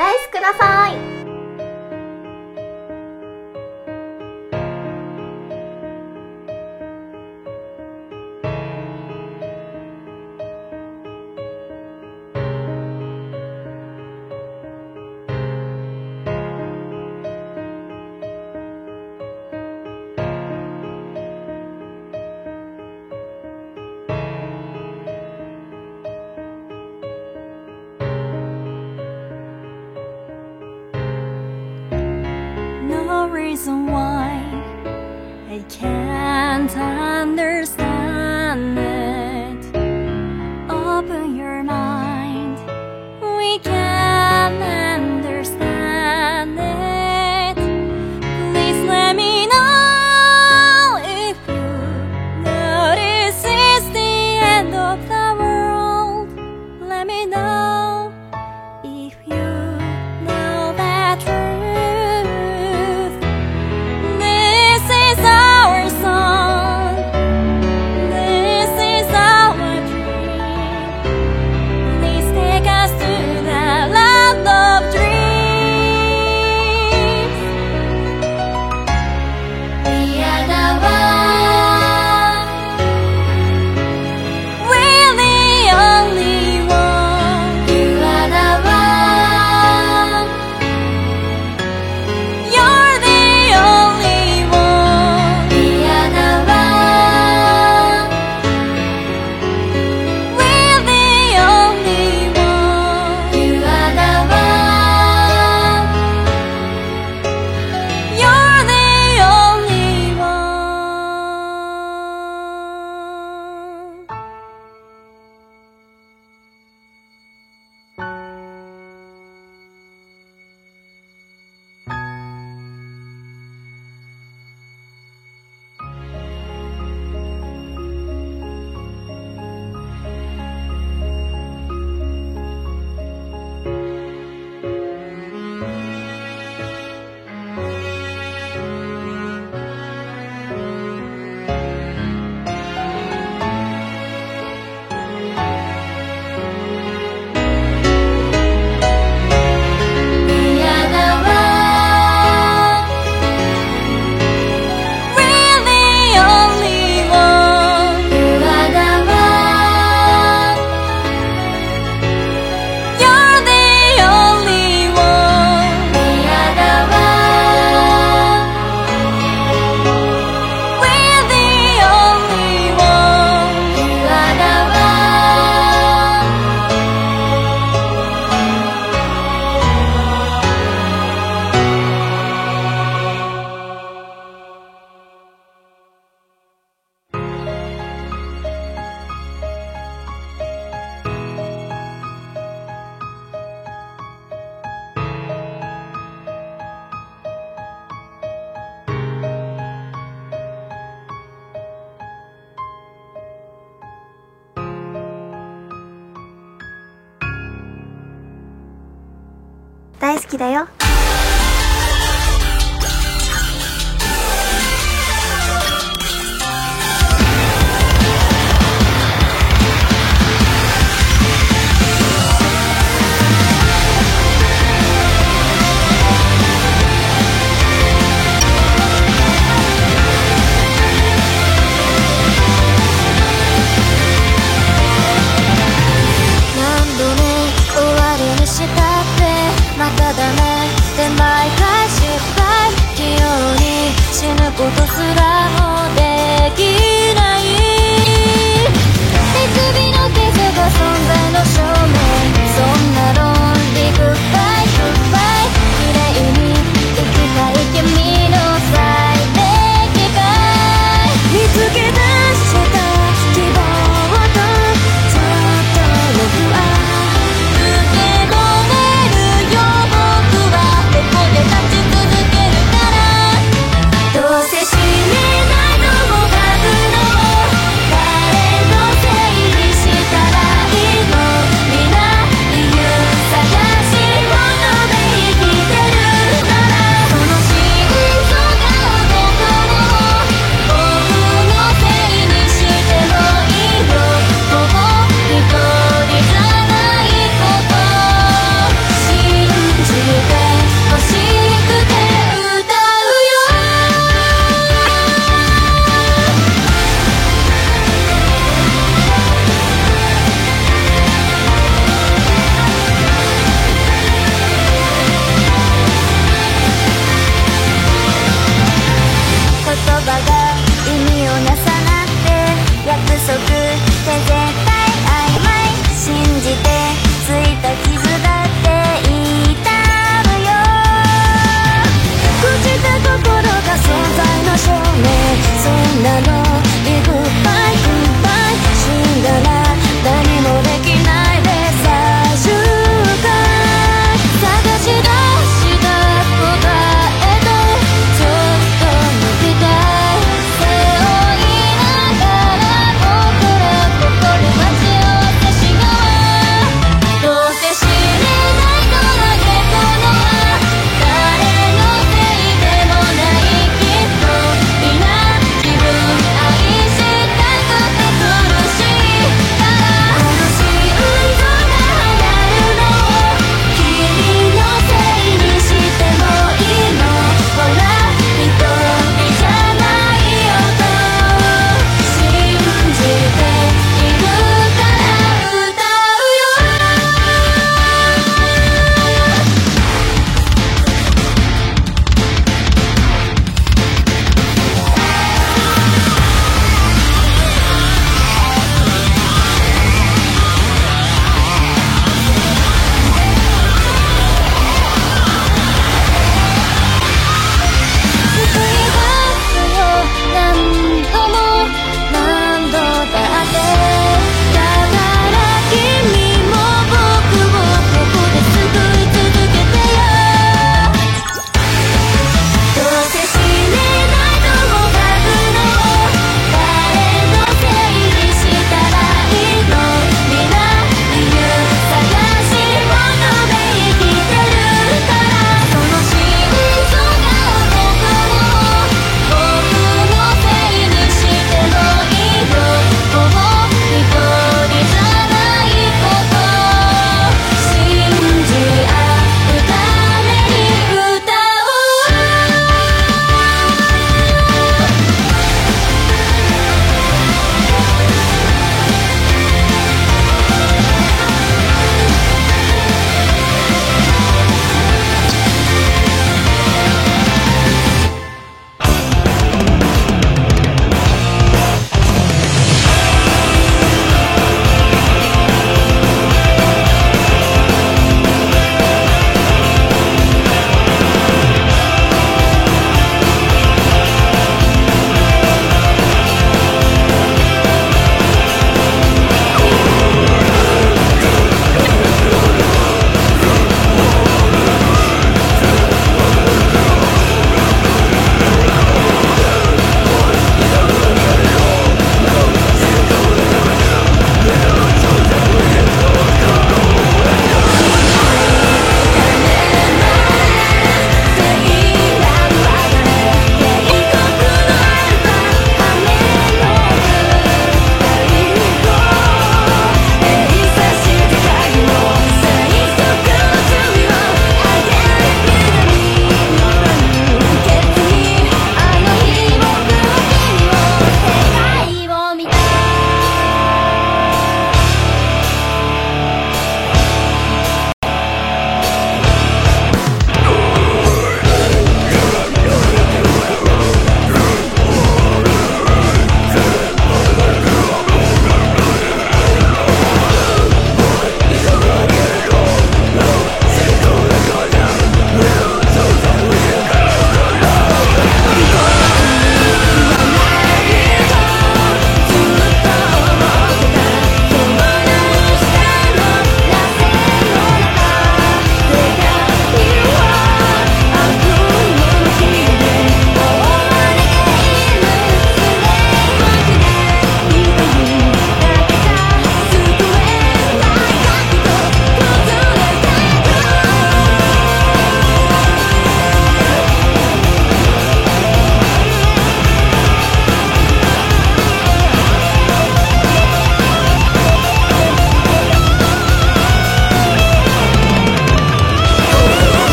ライスください。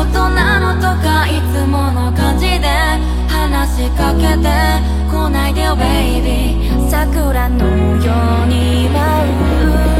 ことなのとかいつもの感じで話しかけてこないでよベイビー桜のように舞う。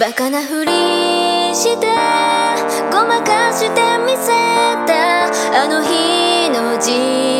バカなふりしてごまかしてみせたあの日の自分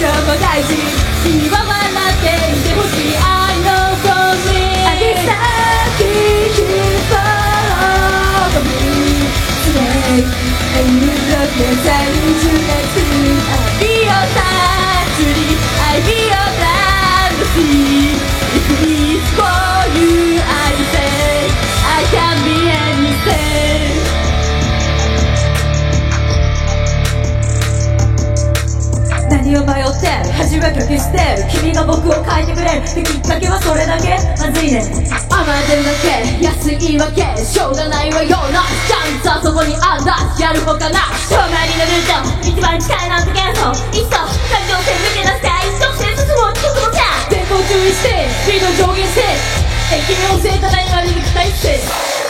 ない表情も大事今笑っていてほしい I know for me I decide to follow me today And you look inside into next to me I'll be your touch I'll be your fantasy If it's for you I say I can be anything 何を迷 ってる恥はかけ捨て君が僕を変えてくれるってきっかけはそれだけ。まずいね。甘えてるだけ。安いわけ。しょうがないわよな。チャンスはそこにあんだ。やるほかな。正面にのルート。一番近いなんて幻想いっそ。感情線抜け出して愛として進もう曲のキャ前方注意して。スピード上下して。駅に教えたら今に行きたいって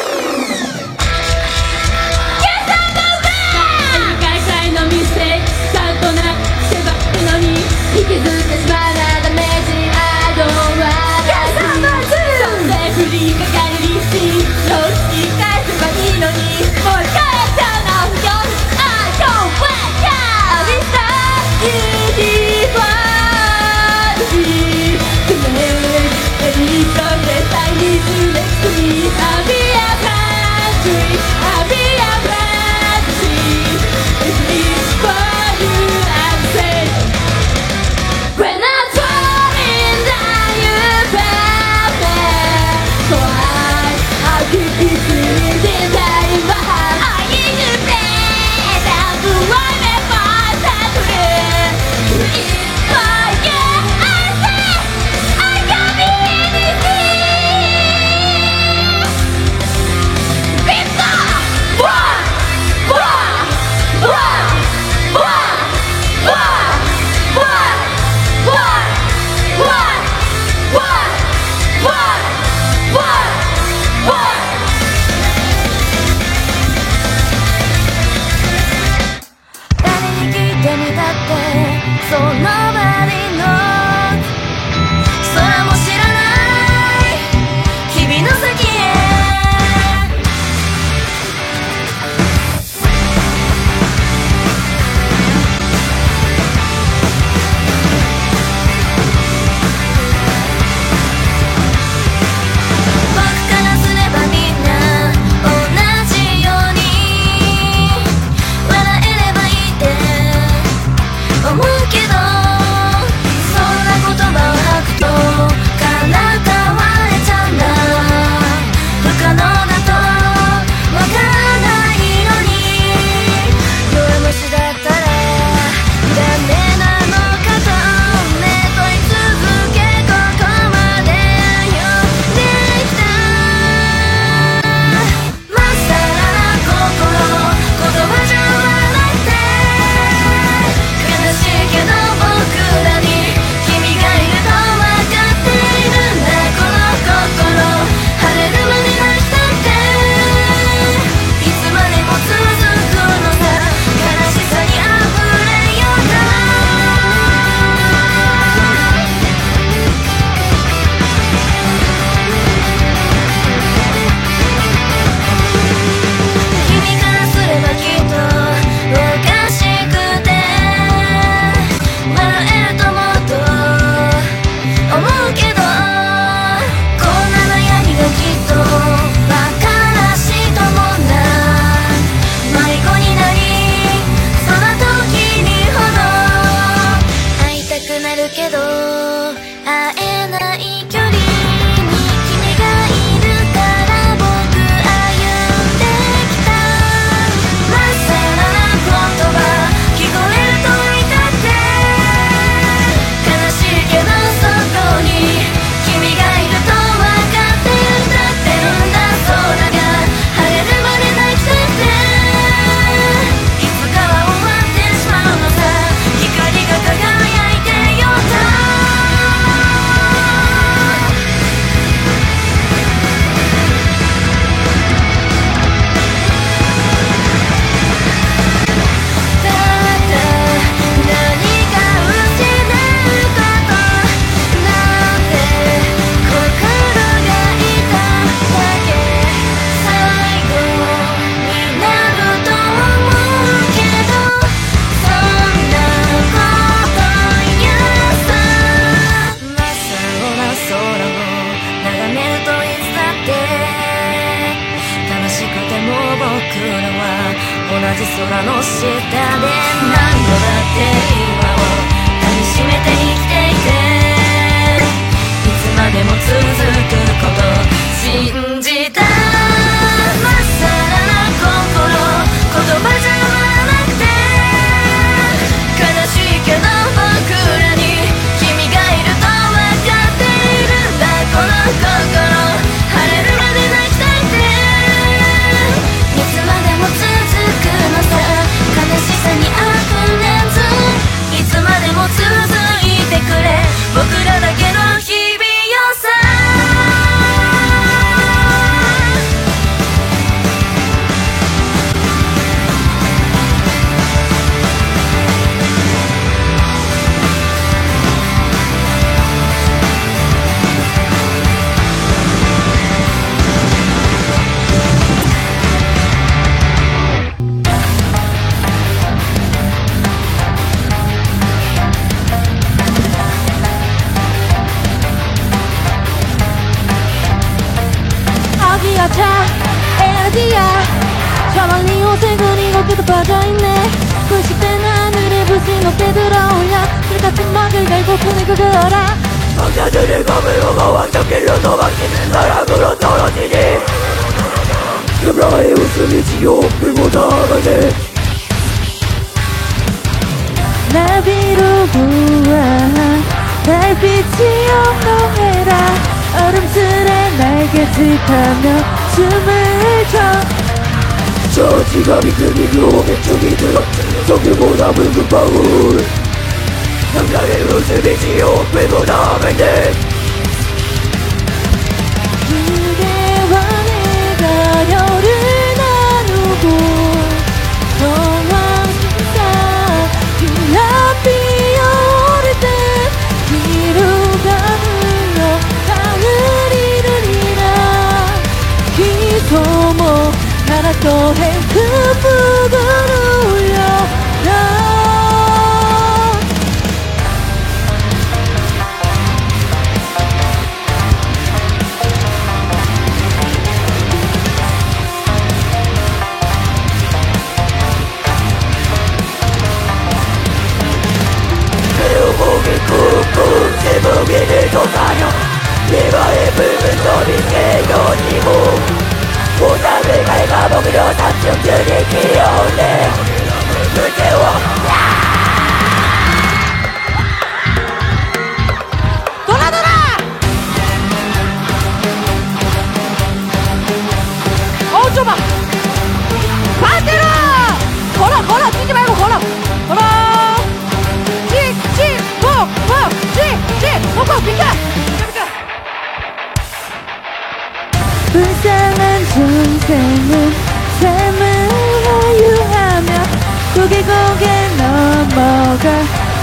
のに引き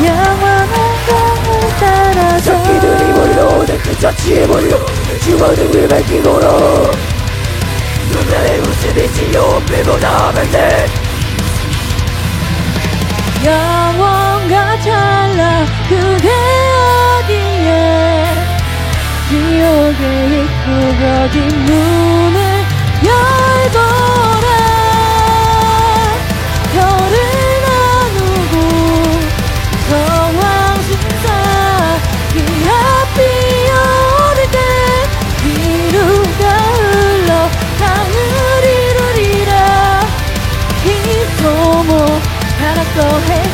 영원한 꿈을 따라서 새끼들이 몰려오는 그 자취의 몰려 주머니 위에 기고로 눈물의 웃음이 지겨운 피보다 밴데 영원과 찰나 그게 어디에 지옥의 입구 거기 눈을 열고 go ahead.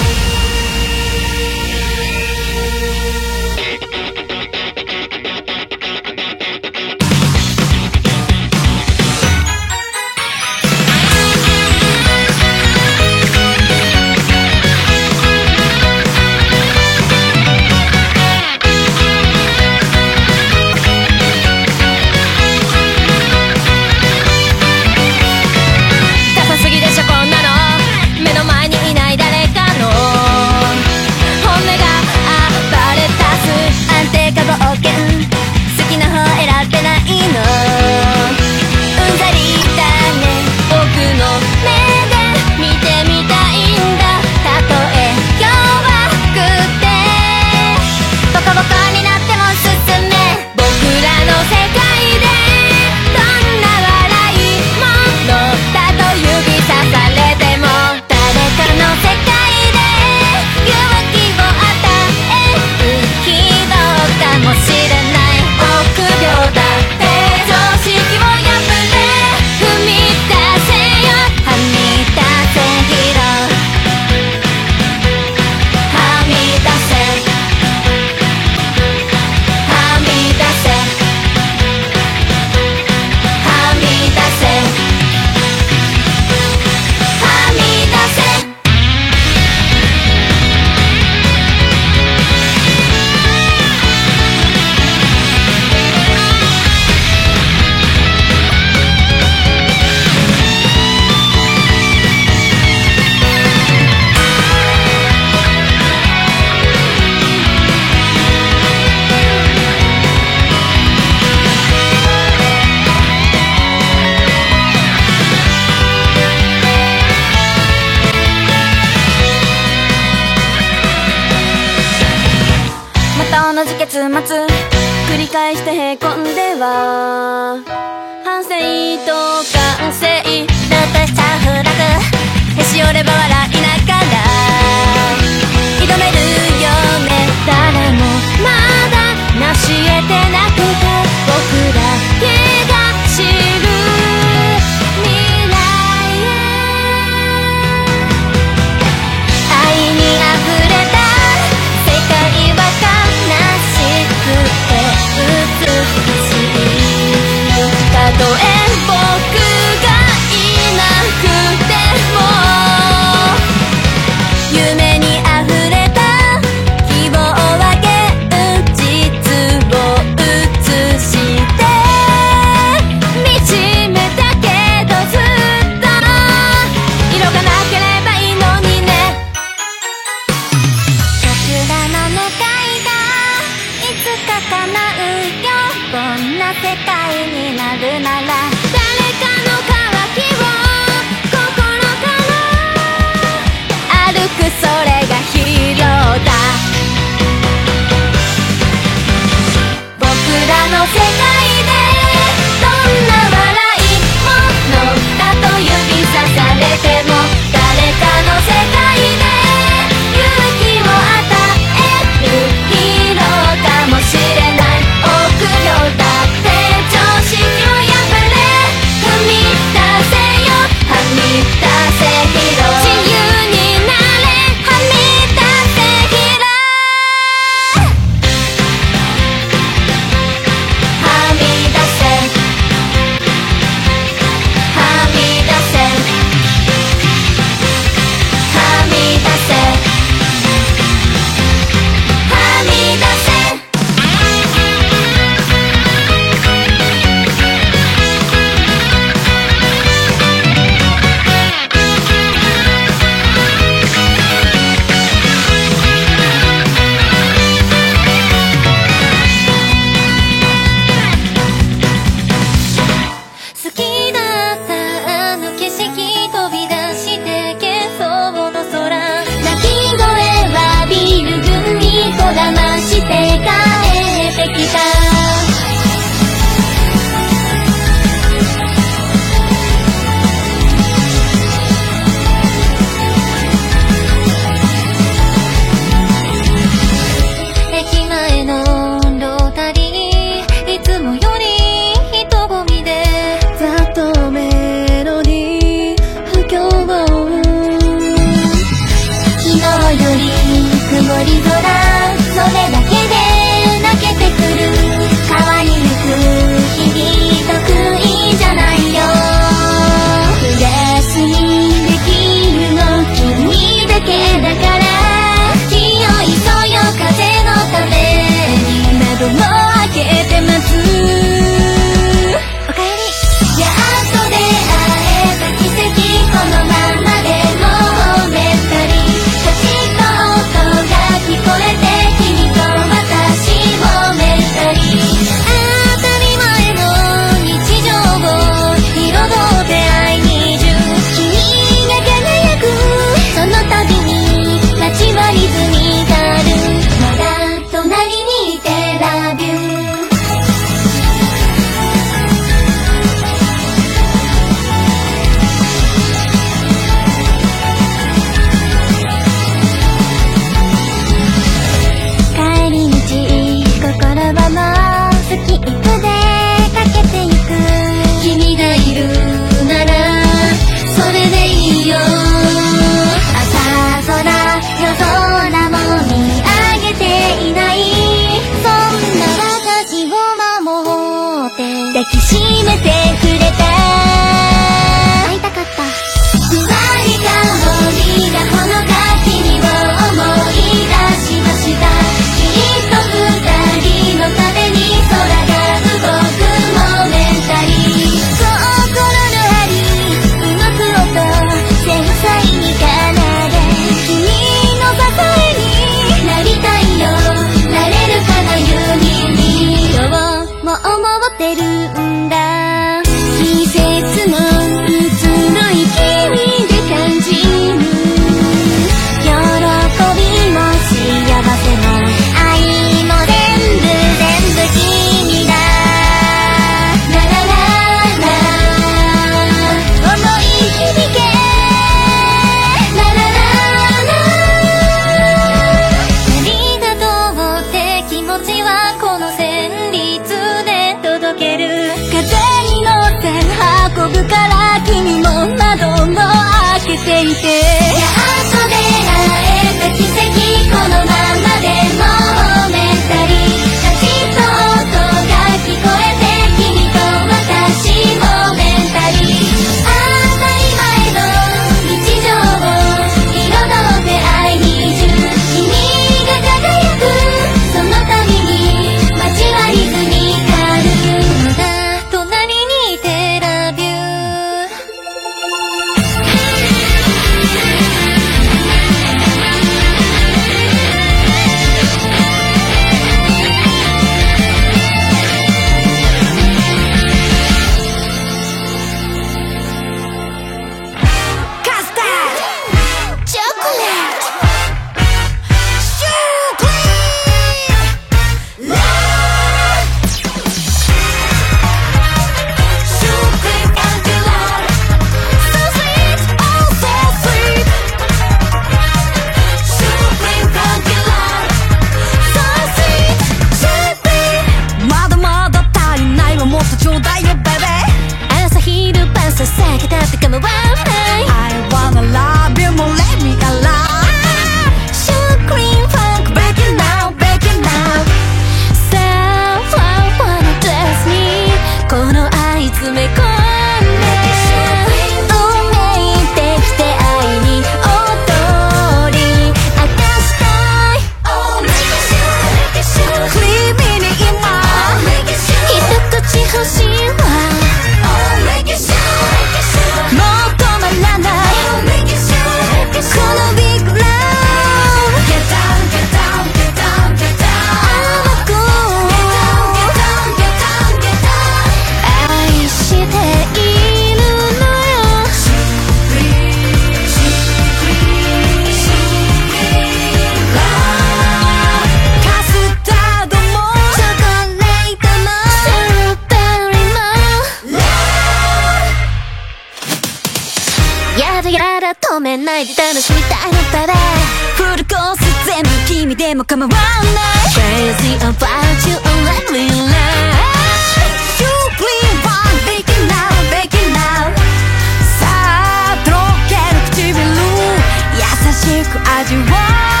now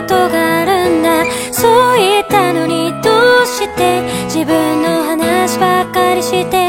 ことがあるんだ。そう言ったのにどうして自分の話ばっかりして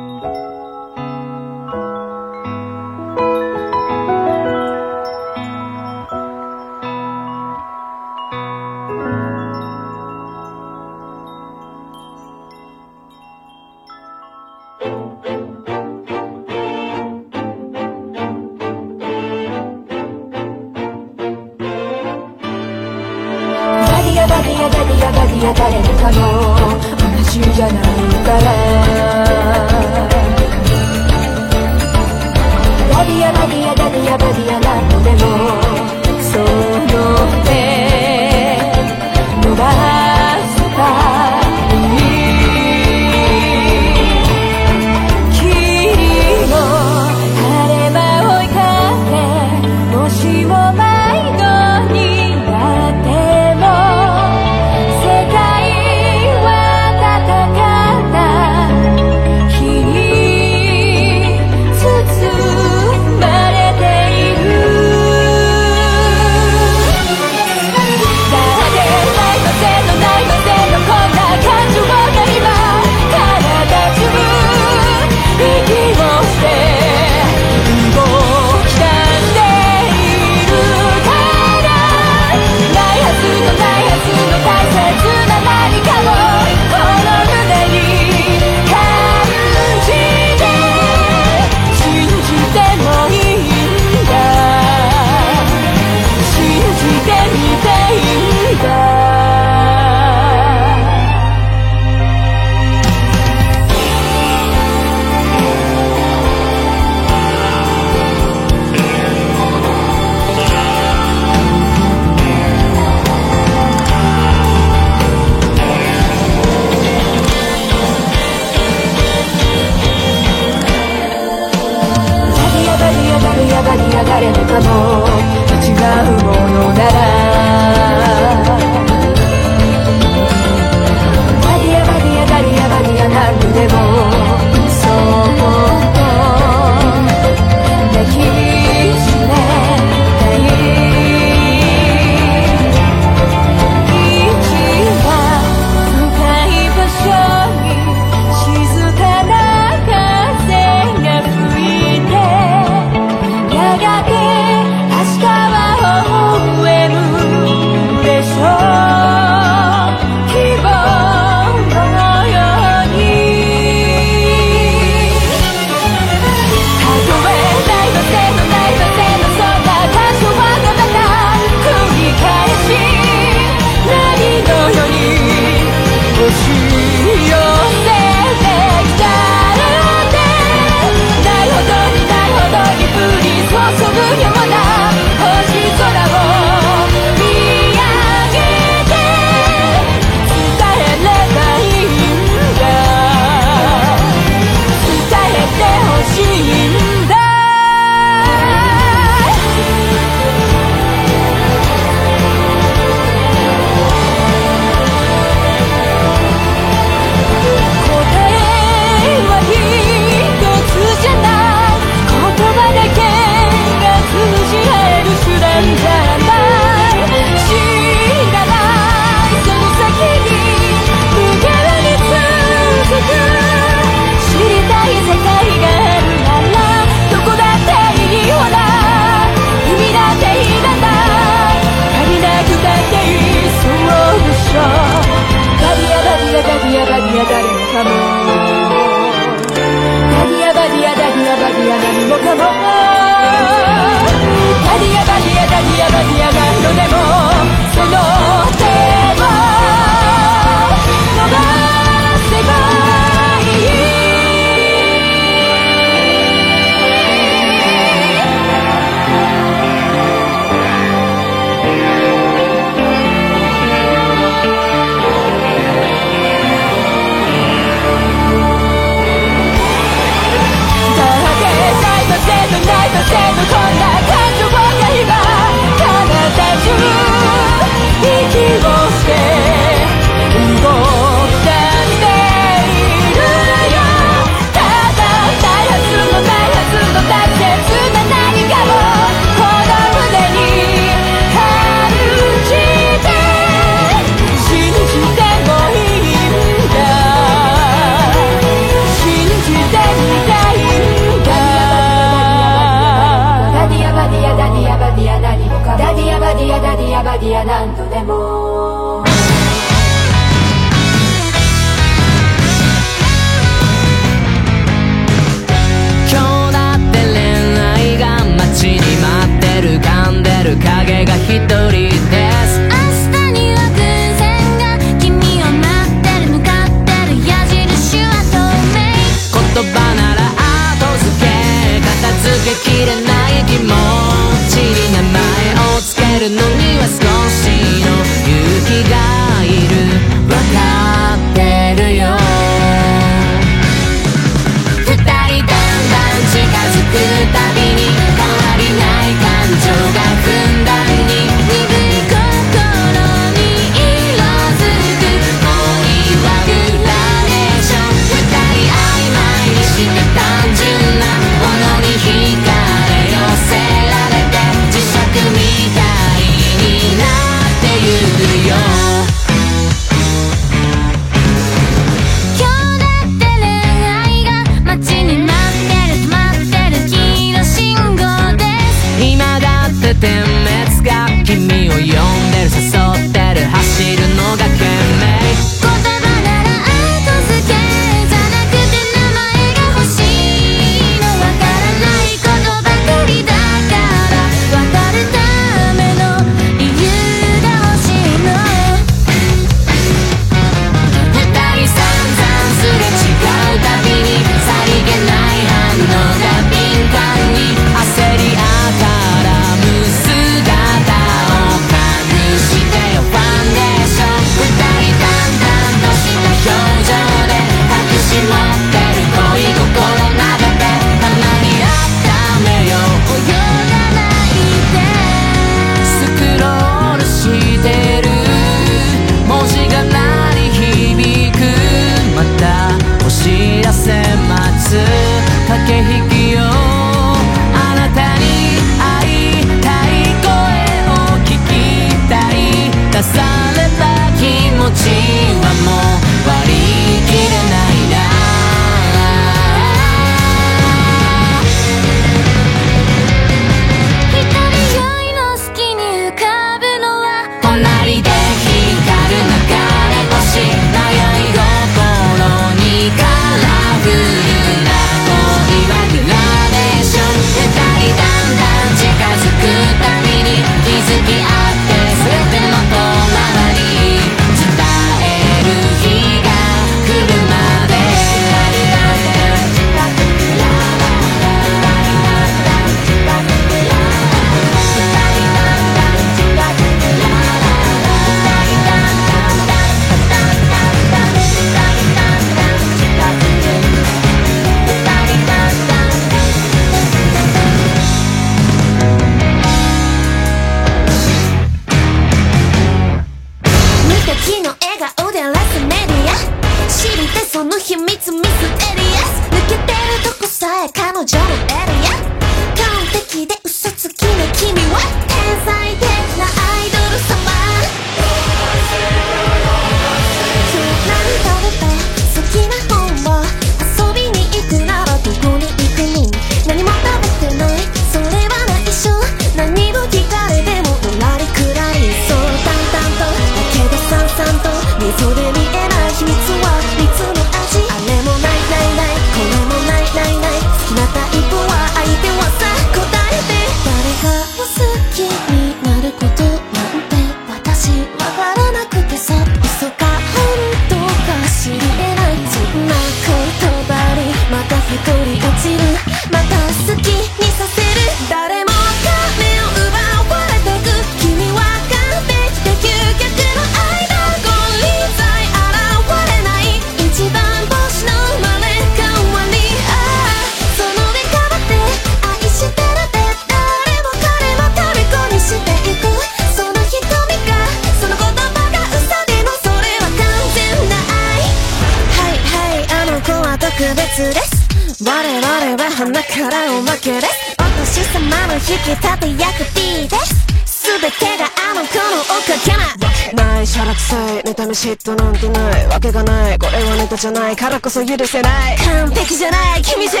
許せない。完璧じゃない。君じゃ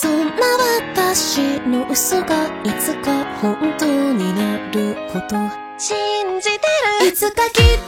そんな私の嘘がいつか本当になること。信じてる。いつかきっと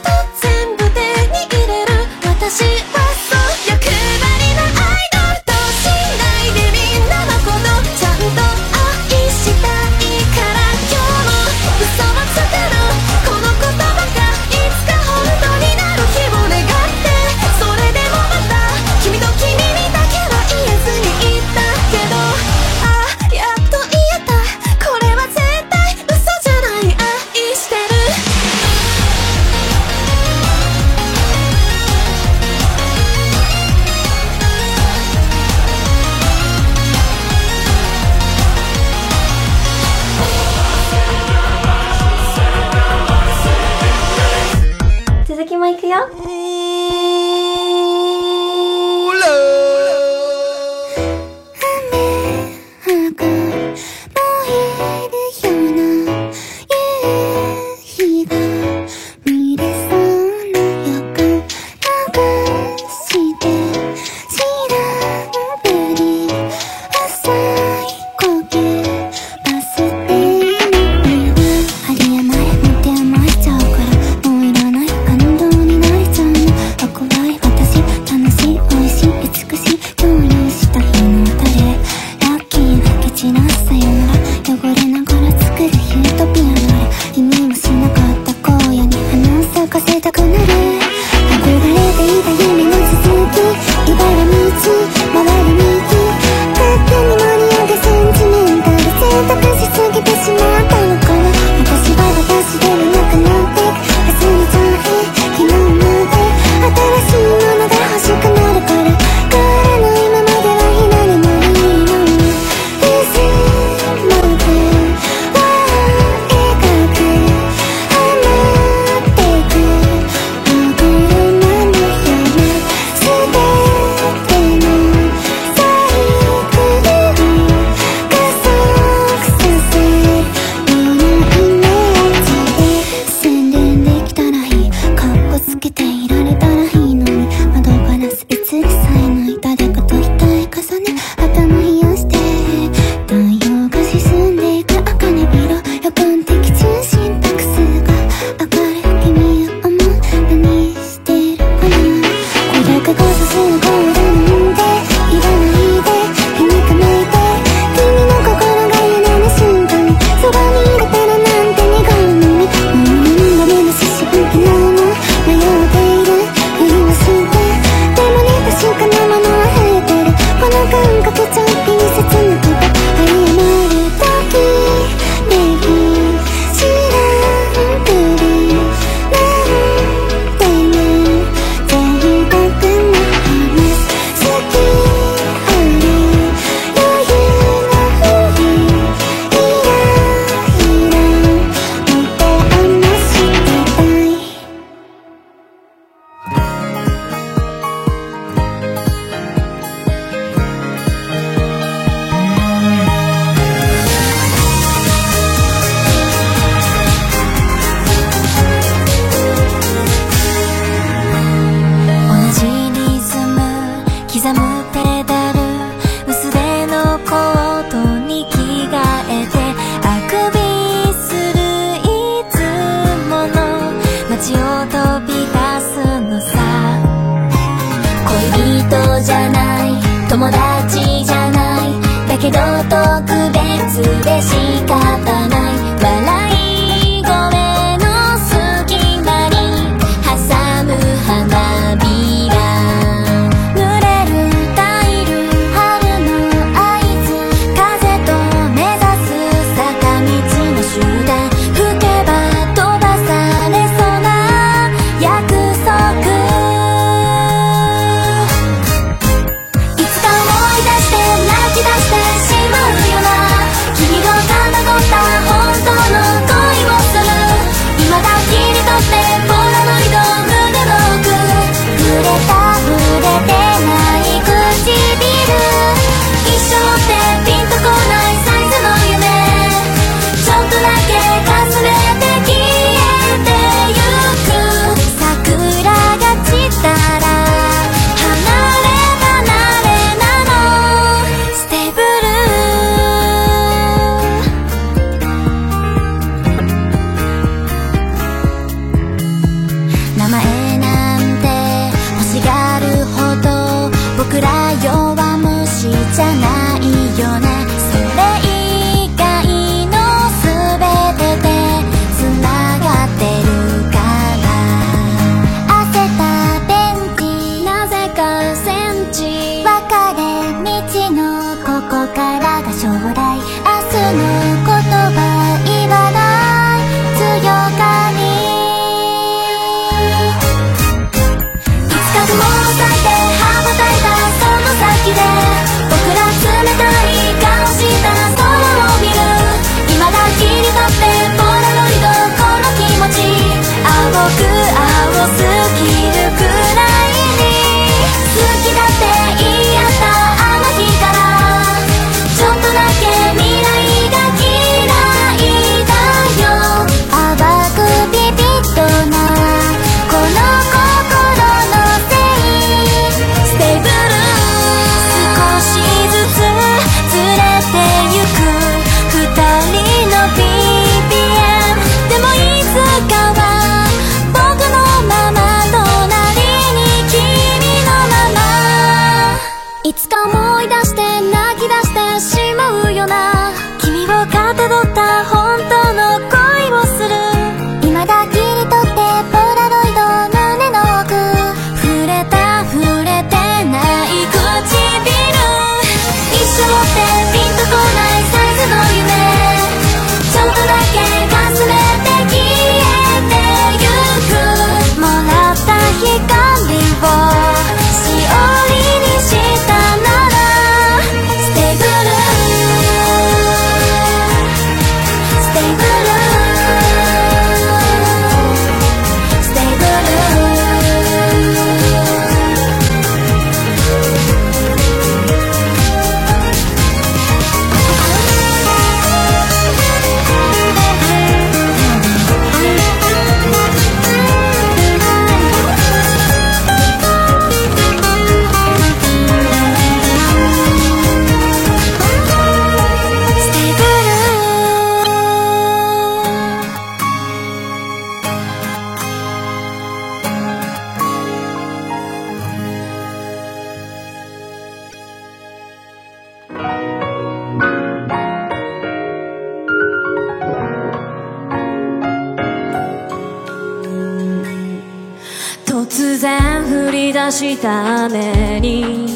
した雨に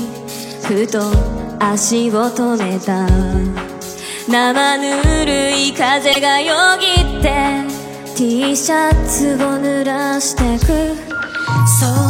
ふと足を止めた。生ぬるい風がよぎって。T シャツを濡らしてく。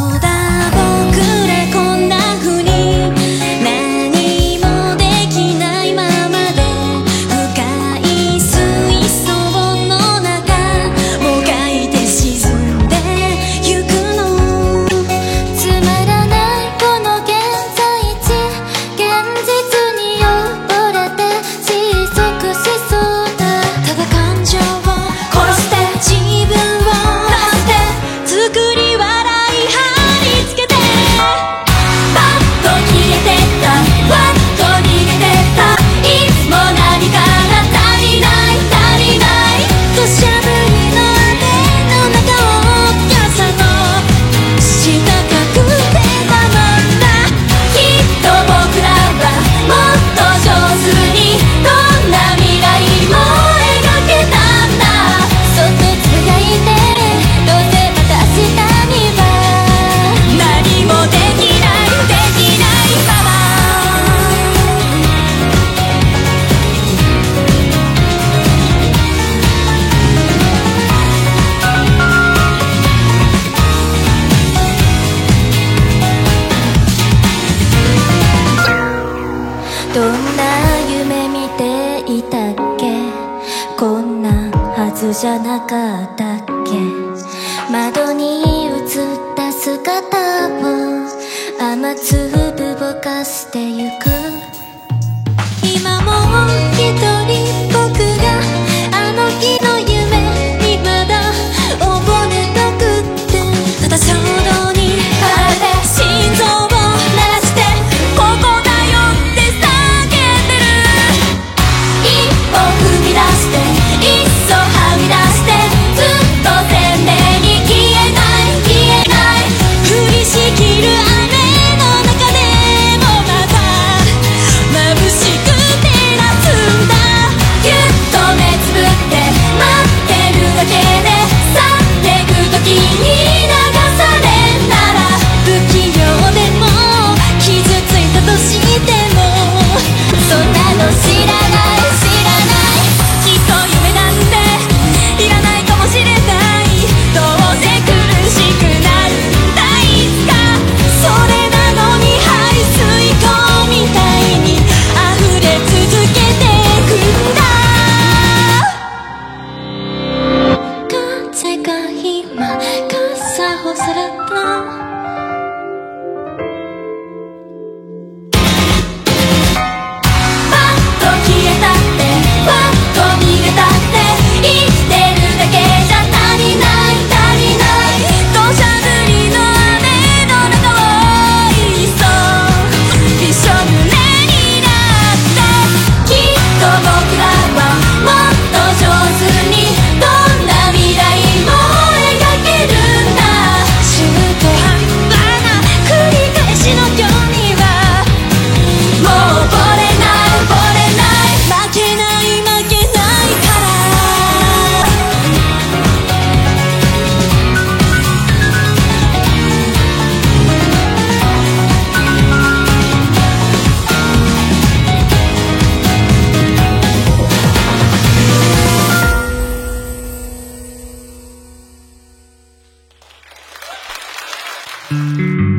Música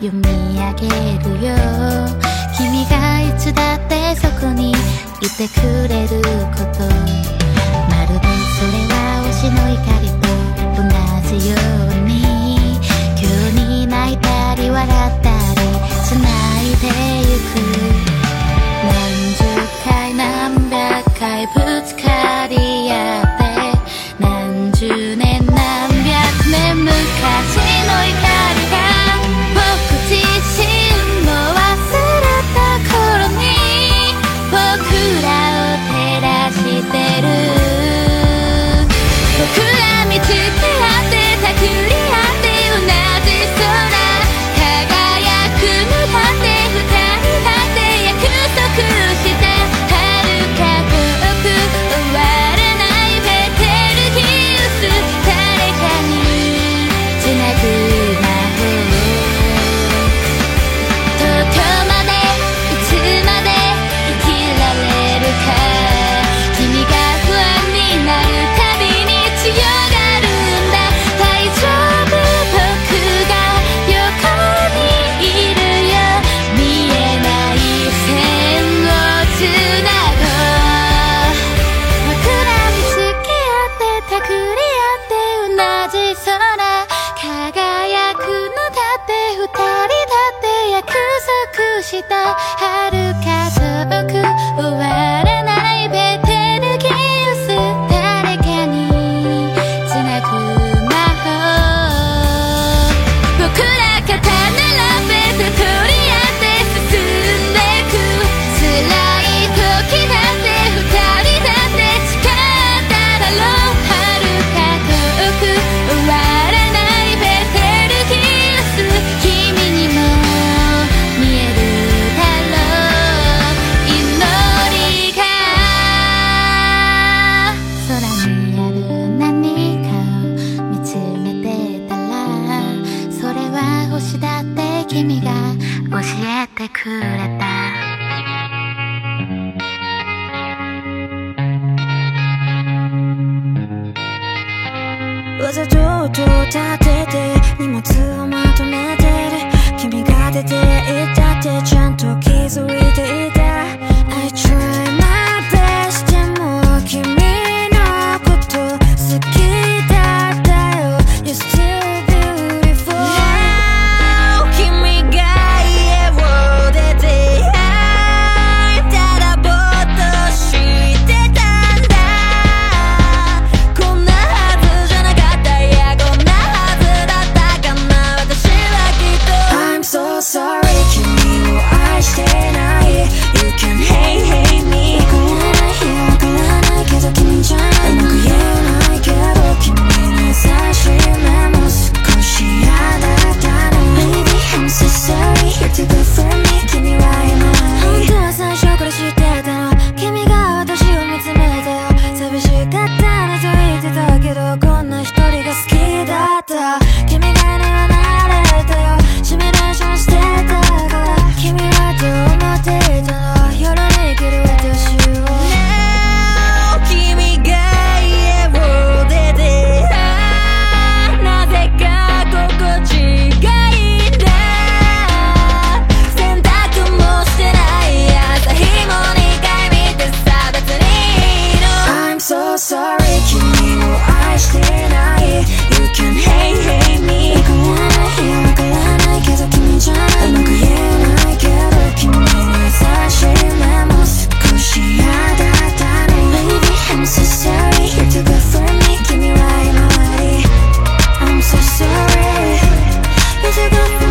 読み上げるよ。君がいつだってそこにいてくれること。まるでそれは推しの怒りと同じように。急に泣いたり笑ったりつないでゆく。何十回何百回ぶつ to the